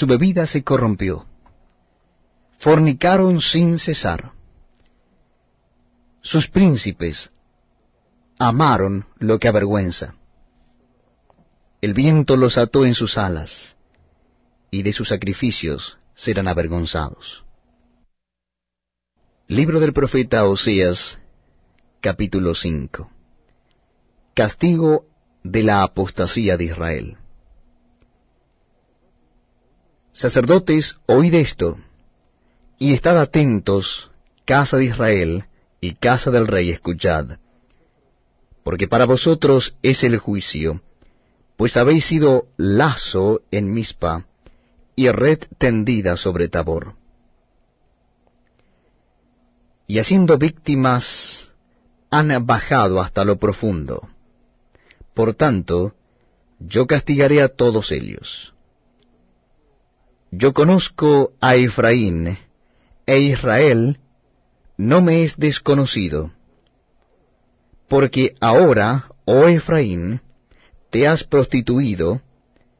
su bebida se corrompió. Fornicaron sin cesar. Sus príncipes amaron lo que avergüenza. El viento los ató en sus alas, y de sus sacrificios serán avergonzados. Libro del profeta Oseas, capítulo 5 Castigo de la apostasía de Israel. Sacerdotes, oíd esto, y estad atentos, casa de Israel y casa del rey, escuchad, porque para vosotros es el juicio, pues habéis sido lazo en Mispa y red tendida sobre Tabor. Y haciendo víctimas han bajado hasta lo profundo. Por tanto, yo castigaré a todos ellos. Yo conozco a Efraín, e Israel no me es desconocido. Porque ahora, oh Efraín, te has prostituido,